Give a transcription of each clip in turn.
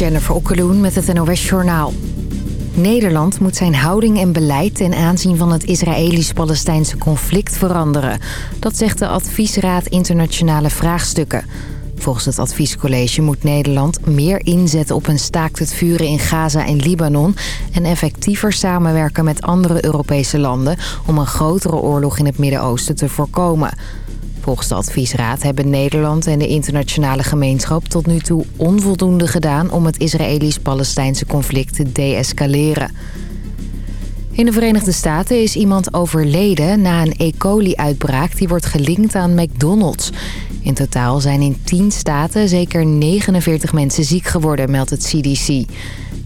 Jennifer Okkeloen met het NOS Journaal. Nederland moet zijn houding en beleid ten aanzien van het Israëlisch-Palestijnse conflict veranderen. Dat zegt de Adviesraad Internationale Vraagstukken. Volgens het adviescollege moet Nederland meer inzetten op een staakt het vuren in Gaza en Libanon... en effectiever samenwerken met andere Europese landen om een grotere oorlog in het Midden-Oosten te voorkomen. Volgens de adviesraad hebben Nederland en de internationale gemeenschap tot nu toe onvoldoende gedaan om het Israëlisch-Palestijnse conflict te deescaleren. In de Verenigde Staten is iemand overleden na een E. coli-uitbraak die wordt gelinkt aan McDonald's. In totaal zijn in 10 staten zeker 49 mensen ziek geworden, meldt het CDC.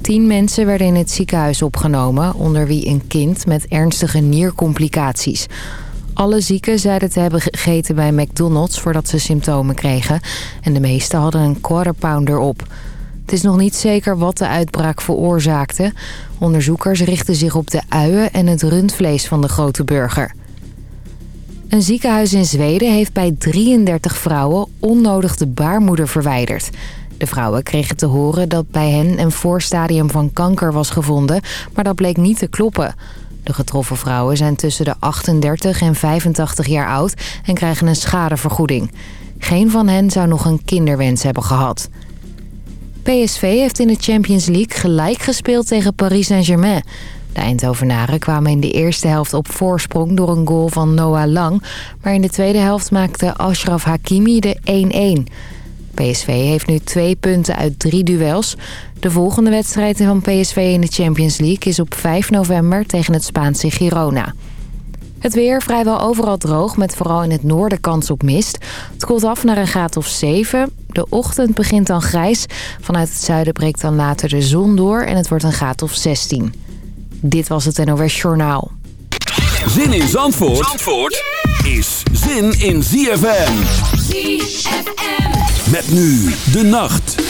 10 mensen werden in het ziekenhuis opgenomen, onder wie een kind met ernstige niercomplicaties. Alle zieken zeiden te hebben gegeten bij McDonald's voordat ze symptomen kregen. En de meesten hadden een quarter pounder op. Het is nog niet zeker wat de uitbraak veroorzaakte. Onderzoekers richten zich op de uien en het rundvlees van de grote burger. Een ziekenhuis in Zweden heeft bij 33 vrouwen onnodig de baarmoeder verwijderd. De vrouwen kregen te horen dat bij hen een voorstadium van kanker was gevonden, maar dat bleek niet te kloppen. De getroffen vrouwen zijn tussen de 38 en 85 jaar oud en krijgen een schadevergoeding. Geen van hen zou nog een kinderwens hebben gehad. PSV heeft in de Champions League gelijk gespeeld tegen Paris Saint-Germain. De Eindhovenaren kwamen in de eerste helft op voorsprong door een goal van Noah Lang... maar in de tweede helft maakte Ashraf Hakimi de 1-1. PSV heeft nu twee punten uit drie duels. De volgende wedstrijd van PSV in de Champions League is op 5 november tegen het Spaanse Girona. Het weer vrijwel overal droog, met vooral in het noorden kans op mist. Het koelt af naar een graad of 7. De ochtend begint dan grijs. Vanuit het zuiden breekt dan later de zon door en het wordt een graad of 16. Dit was het NOS Journaal. Zin in Zandvoort, Zandvoort is zin in ZFM. ZFM. Met nu de nacht.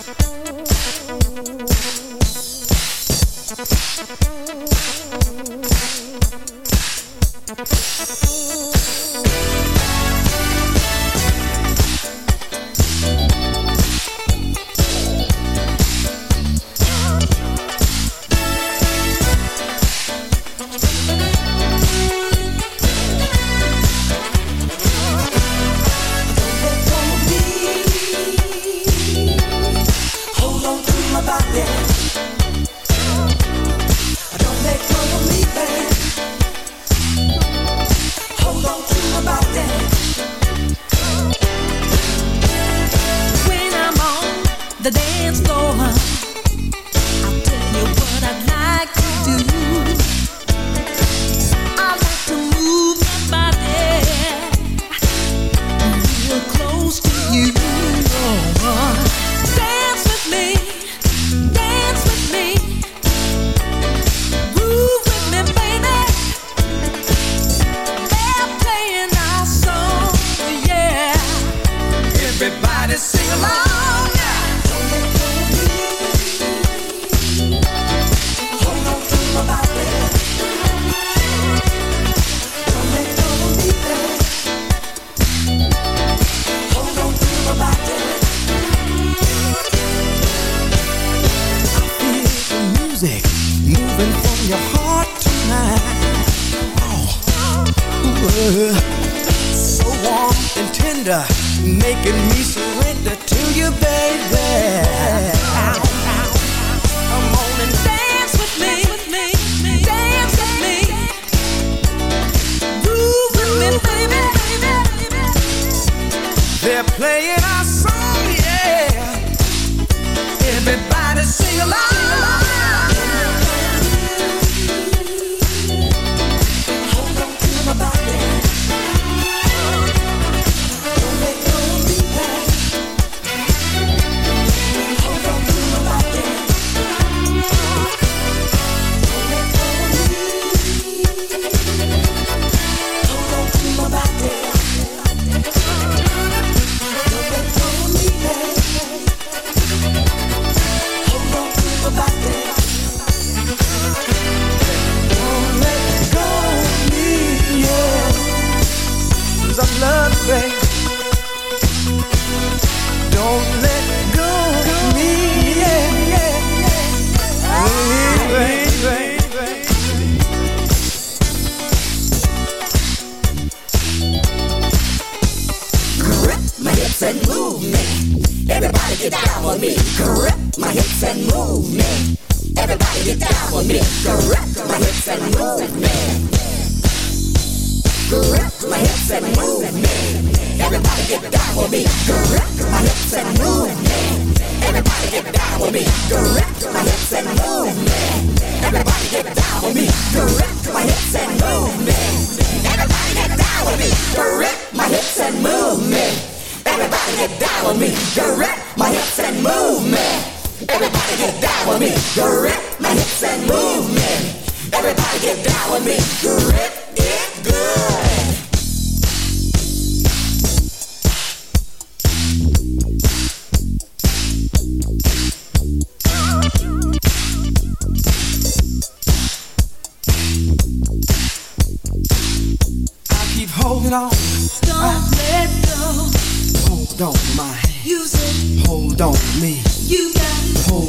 About Playing.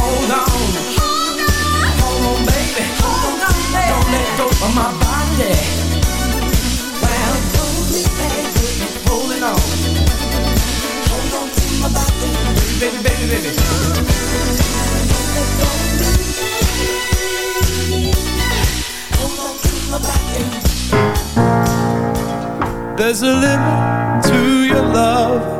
hold on don't let go of my body. Well, don't on. Hold on to my body, baby, baby, baby. Hold on to my body. There's a limit to your love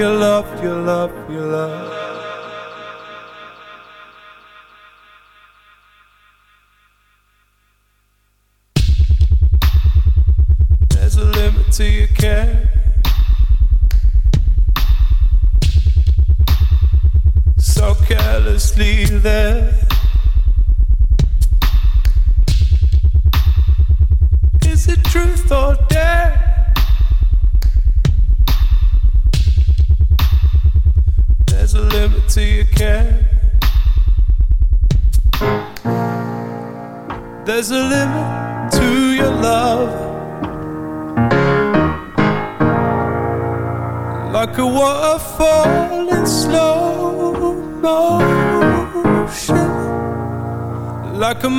you love, you love.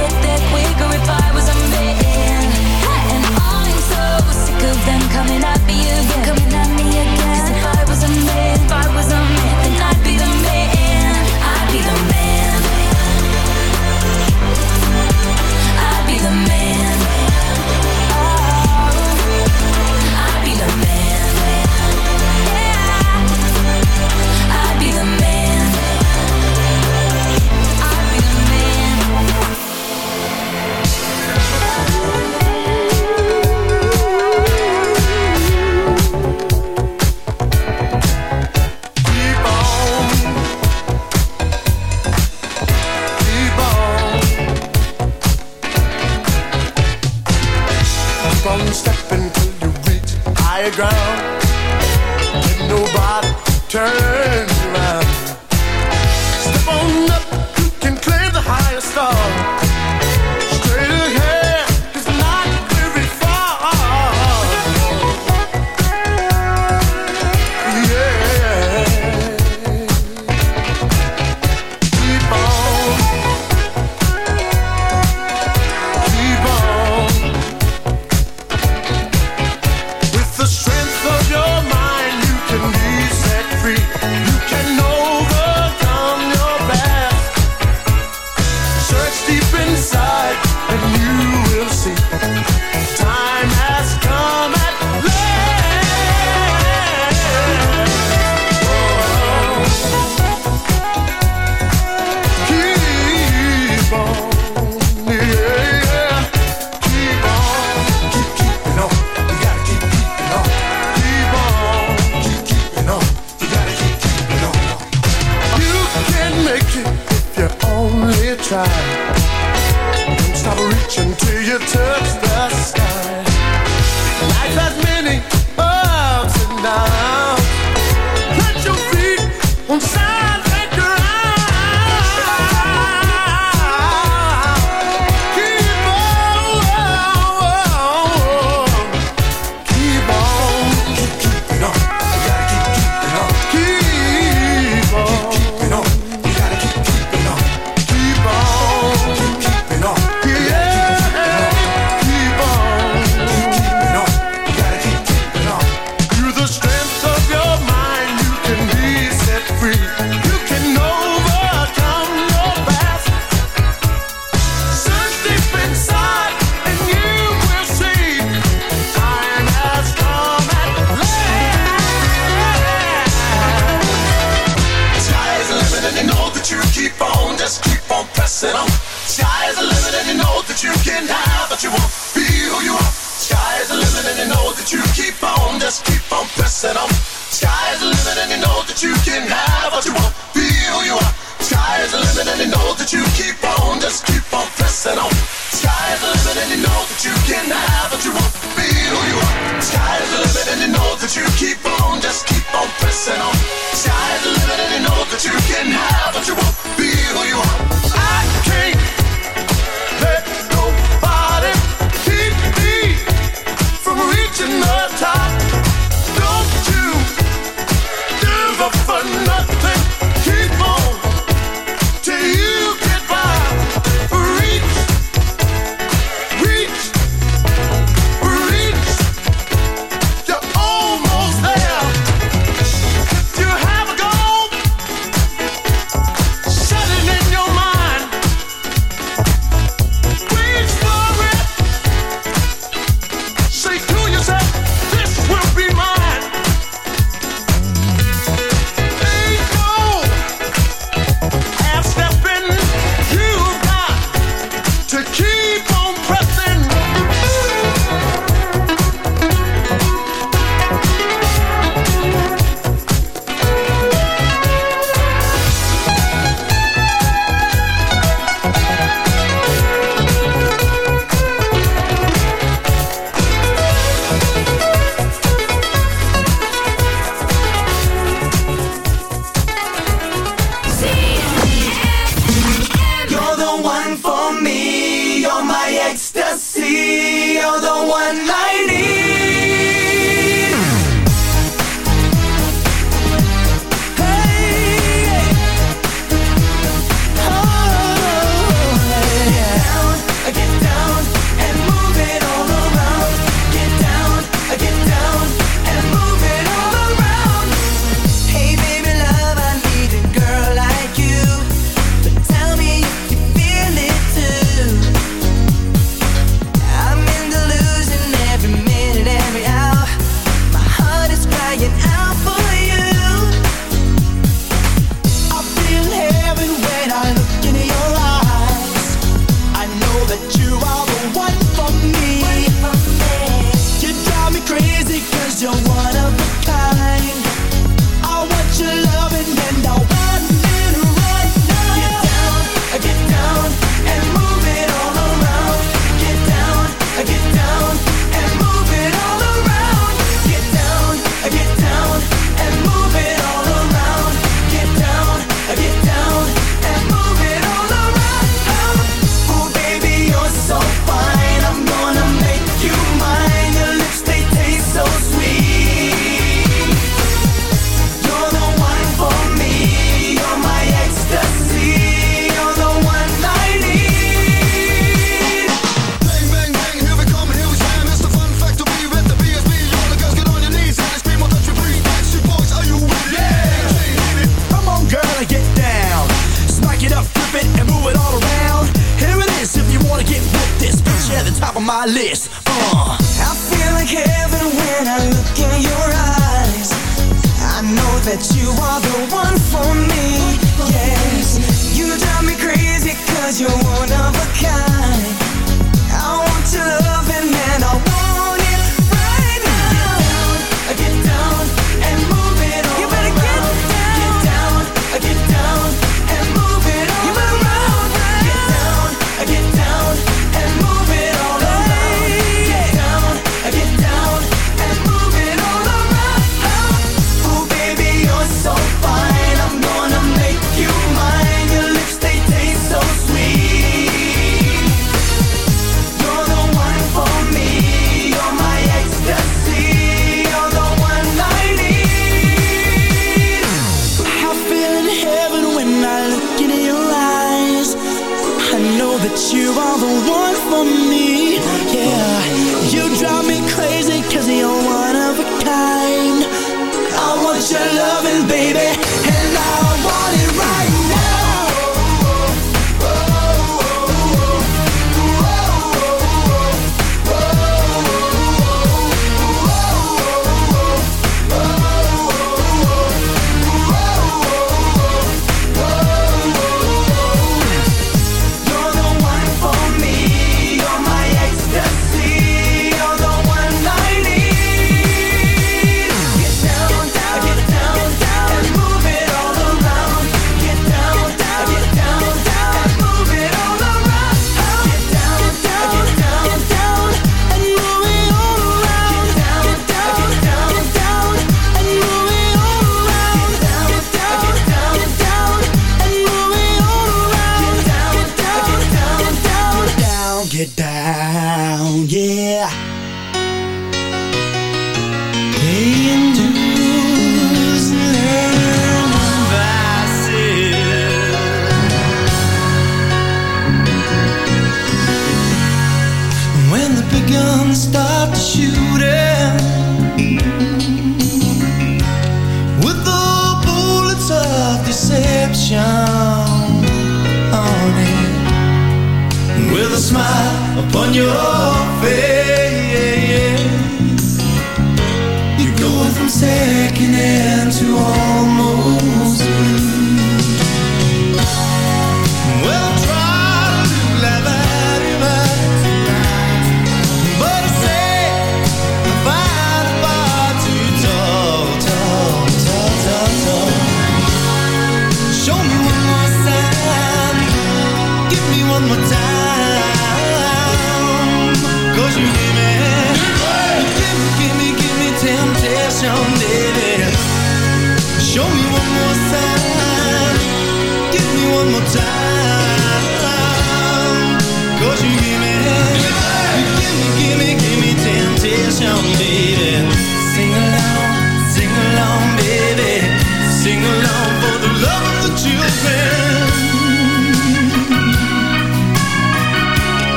get there quicker if I was a man. And I'm so sick of them coming at ground.